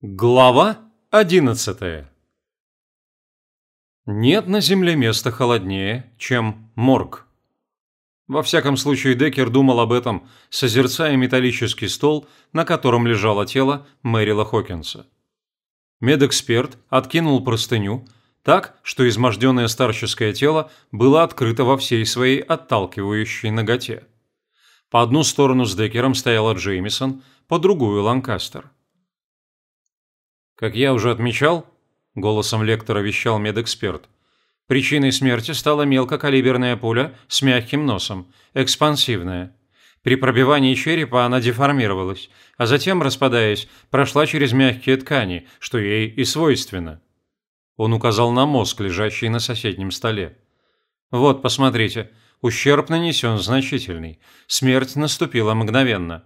Глава одиннадцатая Нет на Земле места холоднее, чем морг. Во всяком случае, Деккер думал об этом, созерцая металлический стол, на котором лежало тело Мэрила Хокинса. Медэксперт откинул простыню так, что изможденное старческое тело было открыто во всей своей отталкивающей ноготе. По одну сторону с Деккером стояла Джеймисон, по другую – Ланкастер – как я уже отмечал, голосом лектора вещал медэксперт, причиной смерти стала мелкокалиберная пуля с мягким носом, экспансивная. При пробивании черепа она деформировалась, а затем, распадаясь, прошла через мягкие ткани, что ей и свойственно. Он указал на мозг, лежащий на соседнем столе. «Вот, посмотрите, ущерб нанесен значительный. Смерть наступила мгновенно.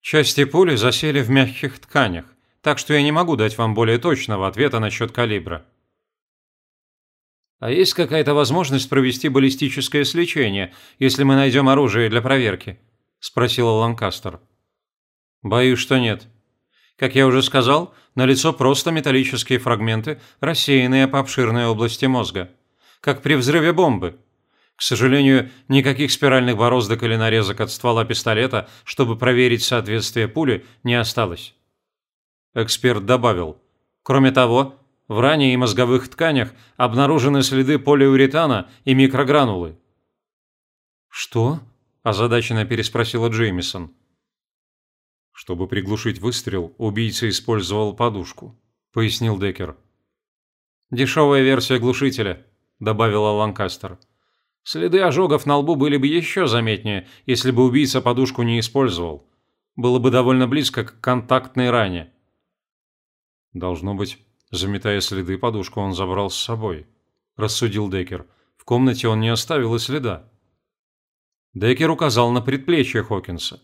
Части пули засели в мягких тканях так что я не могу дать вам более точного ответа насчет калибра. А есть какая-то возможность провести баллистическое сличение, если мы найдем оружие для проверки? спросила Ланкастер. Боюсь, что нет. Как я уже сказал, налицо просто металлические фрагменты, рассеянные по обширной области мозга, как при взрыве бомбы. К сожалению, никаких спиральных бороздок или нарезок от ствола пистолета, чтобы проверить соответствие пули, не осталось. Эксперт добавил. Кроме того, в ране и мозговых тканях обнаружены следы полиуретана и микрогранулы. «Что?» – озадаченно переспросила Джеймисон. «Чтобы приглушить выстрел, убийца использовал подушку», – пояснил Деккер. «Дешевая версия глушителя», – добавила Ланкастер. «Следы ожогов на лбу были бы еще заметнее, если бы убийца подушку не использовал. Было бы довольно близко к контактной ране». Должно быть, заметая следы, подушку он забрал с собой, рассудил Деккер. В комнате он не оставил и следа. Деккер указал на предплечье Хокинса.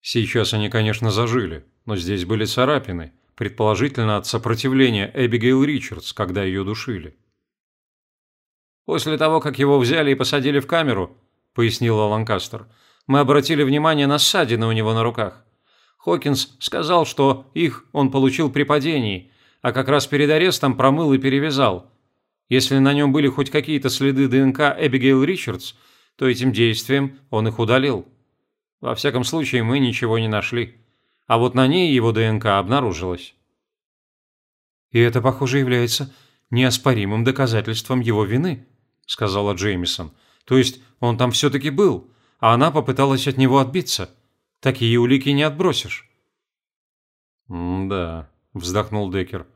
Сейчас они, конечно, зажили, но здесь были царапины, предположительно от сопротивления Эбигейл Ричардс, когда ее душили. «После того, как его взяли и посадили в камеру», – пояснила Ланкастер, – «мы обратили внимание на ссадины у него на руках. Хокинс сказал, что их он получил при падении, а как раз перед арестом промыл и перевязал. Если на нем были хоть какие-то следы ДНК Эбигейл Ричардс, то этим действием он их удалил. Во всяком случае, мы ничего не нашли. А вот на ней его ДНК обнаружилось. «И это, похоже, является неоспоримым доказательством его вины», – сказала Джеймисон. «То есть он там все-таки был, а она попыталась от него отбиться». Такие улики не отбросишь. «Да», – вздохнул Деккер.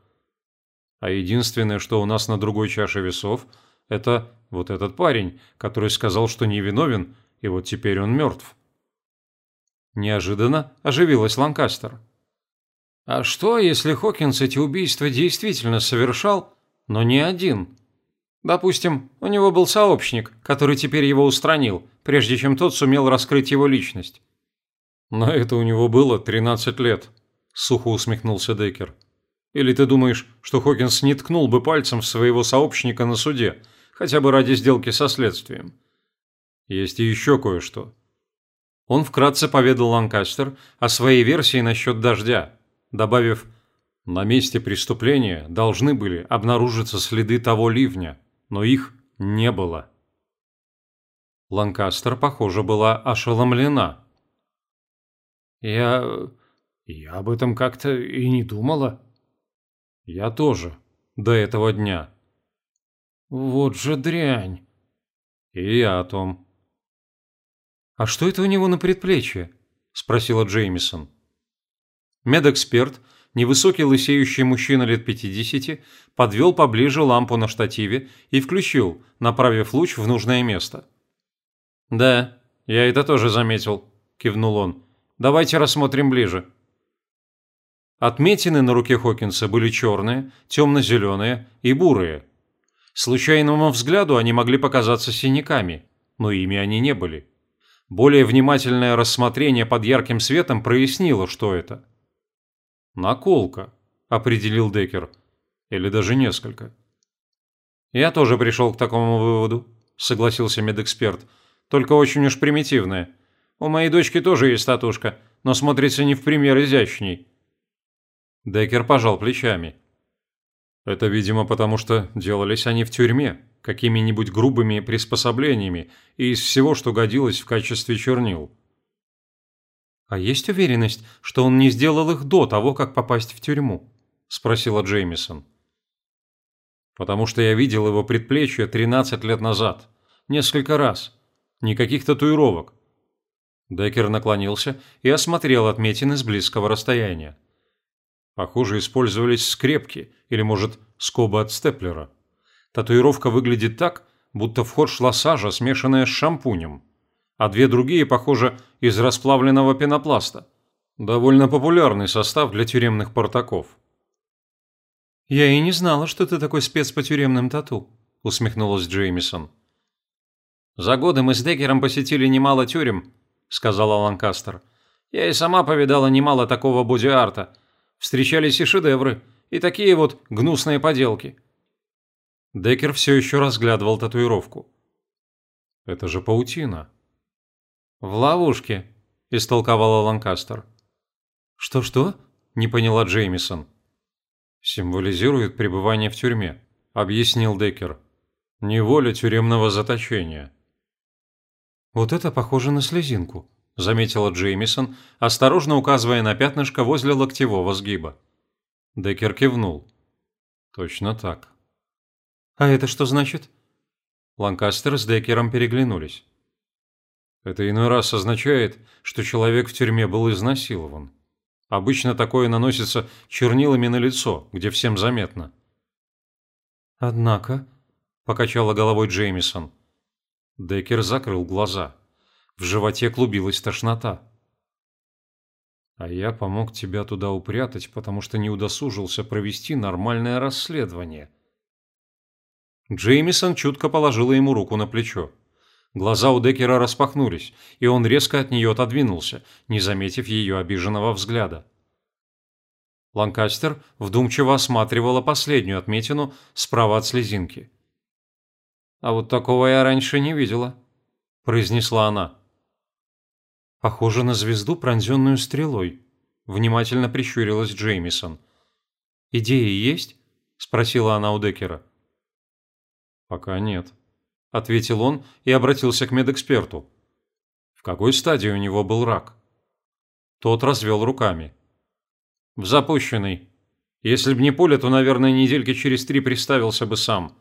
«А единственное, что у нас на другой чаше весов, это вот этот парень, который сказал, что невиновен, и вот теперь он мертв». Неожиданно оживилась Ланкастер. «А что, если Хокинс эти убийства действительно совершал, но не один?» Допустим, у него был сообщник, который теперь его устранил, прежде чем тот сумел раскрыть его личность. «На это у него было 13 лет», – сухо усмехнулся Деккер. «Или ты думаешь, что Хокинс не ткнул бы пальцем в своего сообщника на суде, хотя бы ради сделки со следствием?» «Есть и еще кое-что». Он вкратце поведал Ланкастер о своей версии насчет дождя, добавив «На месте преступления должны были обнаружиться следы того ливня, но их не было». Ланкастер, похоже, была ошеломлена – я... я об этом как-то и не думала. Я тоже. До этого дня. Вот же дрянь. И я о том. А что это у него на предплечье? Спросила Джеймисон. Медэксперт, невысокий лысеющий мужчина лет 50, подвел поближе лампу на штативе и включил, направив луч в нужное место. «Да, я это тоже заметил», – кивнул он. Давайте рассмотрим ближе. Отметины на руке Хокинса были черные, темно-зеленые и бурые. Случайному взгляду они могли показаться синяками, но ими они не были. Более внимательное рассмотрение под ярким светом прояснило, что это. «Наколка», – определил Деккер. «Или даже несколько». «Я тоже пришел к такому выводу», – согласился медэксперт. «Только очень уж примитивная. У моей дочки тоже есть татушка, но смотрится не в пример изящней». Деккер пожал плечами. Это, видимо, потому что делались они в тюрьме, какими-нибудь грубыми приспособлениями и из всего, что годилось в качестве чернил. «А есть уверенность, что он не сделал их до того, как попасть в тюрьму?» – спросила Джеймисон. «Потому что я видел его предплечье 13 лет назад. Несколько раз. Никаких татуировок». Деккер наклонился и осмотрел отметины с близкого расстояния. Похоже, использовались скрепки или, может, скобы от степлера. Татуировка выглядит так, будто в ход шла сажа, смешанная с шампунем. А две другие, похоже, из расплавленного пенопласта. Довольно популярный состав для тюремных портаков. «Я и не знала, что ты такой спец по тюремным тату», – усмехнулась Джеймисон. «За годы мы с Деккером посетили немало тюрем», – сказала Ланкастер. «Я и сама повидала немало такого боди-арта – Встречались и шедевры, и такие вот гнусные поделки. Деккер все еще разглядывал татуировку. «Это же паутина». «В ловушке», – истолковала Ланкастер. «Что-что?» – не поняла Джеймисон. «Символизирует пребывание в тюрьме», – объяснил Деккер. «Неволя тюремного заточения». «Вот это похоже на слезинку», заметила Джеймисон, осторожно указывая на пятнышко возле локтевого сгиба. Деккер кивнул. Точно так. А это что значит? Ланкастер с Деккером переглянулись. Это иной раз означает, что человек в тюрьме был изнасилован. Обычно такое наносится чернилами на лицо, где всем заметно. Однако, покачала головой Джеймисон. Деккер закрыл глаза. В животе клубилась тошнота. А я помог тебя туда упрятать, потому что не удосужился провести нормальное расследование. Джеймисон чутко положила ему руку на плечо. Глаза у Деккера распахнулись, и он резко от нее отодвинулся, не заметив ее обиженного взгляда. Ланкастер вдумчиво осматривала последнюю отметину справа от слезинки. «А вот такого я раньше не видела», – произнесла она. Похоже на звезду, пронзенную стрелой. Внимательно прищурилась Джеймисон. «Идеи есть?» – спросила она у Деккера. «Пока нет», – ответил он и обратился к медэксперту. «В какой стадии у него был рак?» Тот развел руками. «В запущенной. Если б не пуля, то, наверное, недельки через три приставился бы сам.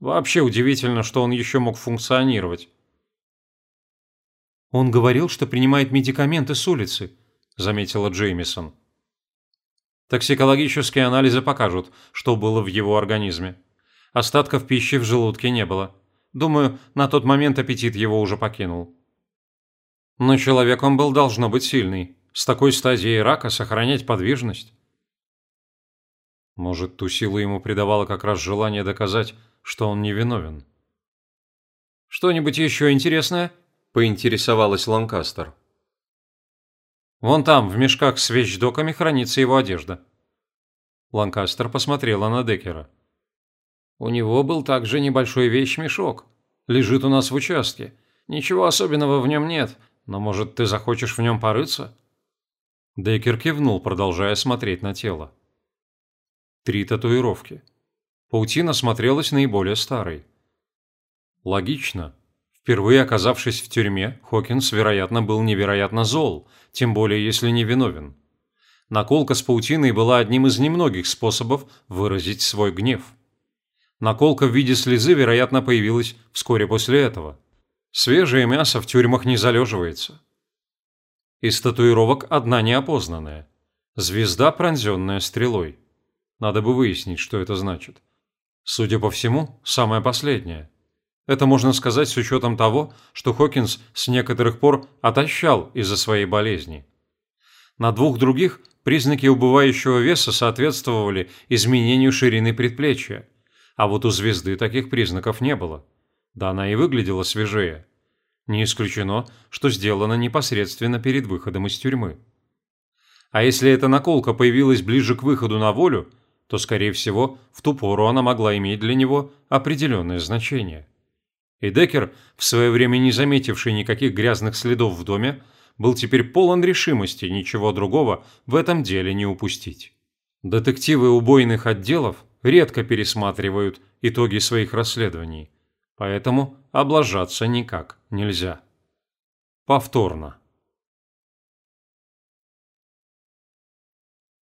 Вообще удивительно, что он еще мог функционировать. «Он говорил, что принимает медикаменты с улицы», – заметила Джеймисон. Токсикологические анализы покажут, что было в его организме. Остатков пищи в желудке не было. Думаю, на тот момент аппетит его уже покинул. Но человек он был должно быть сильный. С такой стадией рака сохранять подвижность. Может, ту силу ему придавало как раз желание доказать, что он невиновен. «Что-нибудь еще интересное?» поинтересовалась Ланкастер. «Вон там, в мешках с вещдоками, хранится его одежда». Ланкастер посмотрела на Деккера. «У него был также небольшой вещмешок. Лежит у нас в участке. Ничего особенного в нем нет, но, может, ты захочешь в нем порыться?» Деккер кивнул, продолжая смотреть на тело. Три татуировки. Паутина смотрелась наиболее старой. Логично, Впервые оказавшись в тюрьме, Хокинс, вероятно, был невероятно зол, тем более если не виновен. Наколка с паутиной была одним из немногих способов выразить свой гнев. Наколка в виде слезы, вероятно, появилась вскоре после этого. Свежее мясо в тюрьмах не залеживается. Из татуировок одна неопознанная. Звезда, пронзенная стрелой. Надо бы выяснить, что это значит. Судя по всему, самая последняя. Это можно сказать с учетом того, что Хокинс с некоторых пор отощал из-за своей болезни. На двух других признаки убывающего веса соответствовали изменению ширины предплечья, а вот у звезды таких признаков не было. Да она и выглядела свежее. Не исключено, что сделано непосредственно перед выходом из тюрьмы. А если эта наколка появилась ближе к выходу на волю, то, скорее всего, в ту пору она могла иметь для него определенное значение. И Деккер, в свое время не заметивший никаких грязных следов в доме, был теперь полон решимости ничего другого в этом деле не упустить. Детективы убойных отделов редко пересматривают итоги своих расследований, поэтому облажаться никак нельзя. Повторно.